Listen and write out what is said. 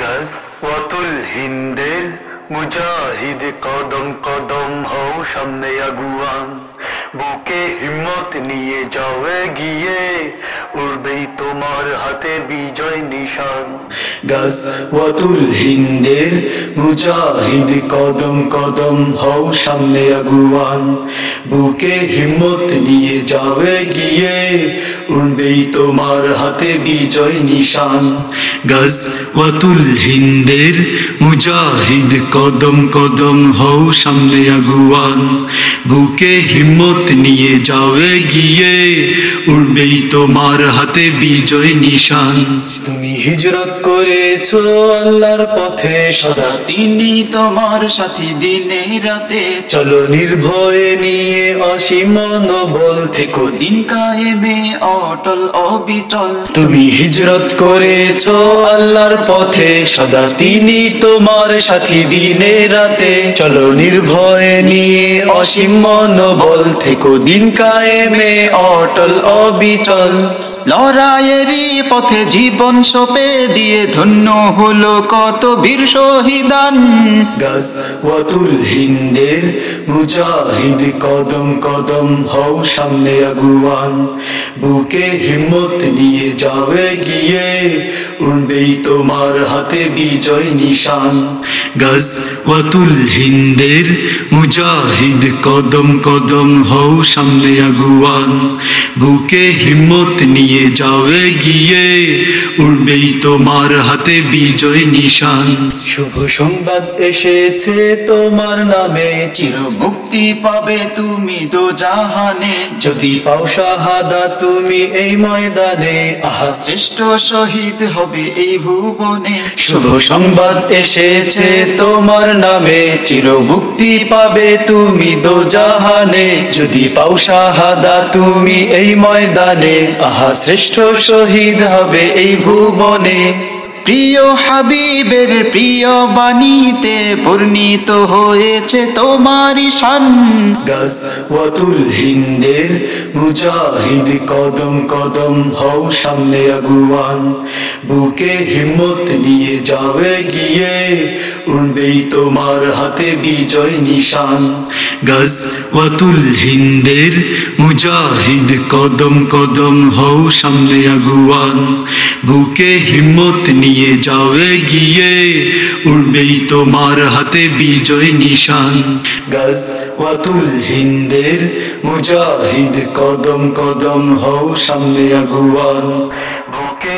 গাজওয়াতুল হিন্দের মুজাহিদ কদম কদম হও সামনে আগুয়ান। বুকে হিম্মত নিয়ে যাও গিয়ে তোমার হাতে বিজয় নিশান। গাজওয়াতুল হিন্দের মুজাহিদ কদম কদম হও সামনে আগুয়ান। বুকে হিম্মত নিয়ে যাবে গিয়ে, উড়বেই তোমার হাতে বিজয় নিশান। গাজওয়াতুল হিন্দের মুজাহিদ কদম কদম হও সামনে আগুয়ান। বুকে হিম্মত নিয়ে যাবে গিয়ে, উড়বেই তোমার হাতে বিজয় নিশান। তুমি হিজরত করেছ আল্লাহর পথে, সদা তিনি তোমার সাথী দিনে রাতে। চলো নির্ভয়ে নিয়ে অসীম বল থেকো, দিন কায়েমে অটল অবিচল। তুমি হিজরত করেছ আল্লাহর পথে, সদা তিনি তোমার সাথী দিনে রাতে। চলো নির্ভয়ে নিয়ে অসীম বল থেকো, দিন কায়েমে অটল অবিচল। লড়াইয়েরই পথে জীবন সপে দিয়ে ধন্য হলো কত বীর শহীদান। গাজওয়াতুল হিন্দের মুজাহিদ কদম কদম হও সামনে আগুয়ান। বুকে হিম্মত নিয়ে যাবে গিয়ে, উড়বেই তোমার হাতে বিজয় নিশান। গাজওয়াতুল হিন্দের মুজাহিদ কদম কদম হও সামনে আগুয়ান। বুকে হিম্মত নিয়ে যাবে গিয়ে, উড়বেই তোমার হাতে বিজয় নিশান। শুভ সংবাদ এসেছে তোমার নামে, চির মুক্তি পাবে তুমি তো জাহানে। যদি পাও শাহাদা, তুমি এই ময়দানে, আহা শ্রেষ্ঠ শহীদ হবে এই ভুবনে। শুভ সংবাদ এসেছে তোমার নামে, চির মুক্তি পাবে তুমি দো জাহানে। যদি পাও শাহাদা, তুমি এই ময়দানে, আহা, শ্রেষ্ঠ শহীদ হবে এই ভুবনে। প্রিয় হাবিবের প্রিয় বাণীতে পূর্ণিত হয়েছে তোমারই শান। গাজওয়াতুল হিন্দের মুজাহিদ কদম কদম হও সামনে আগুয়ান। বুকে হিম্মত নিয়ে যাবে গিয়ে, উড়বেই তোমার হাতে বিজয় নিশান। গাজওয়াতুল হিন্দের মুজাহিদ কদম কদম হও সামনে আগুয়ান। বুকে হিম্মত নিয়ে যাবে গিয়ে উড়বেই তোমার হাতে বিজয় নিশান। গাজওয়াতুল হিন্দের মুজাহিদ কদম কদম হও সামনে আগুয়ান। বুকে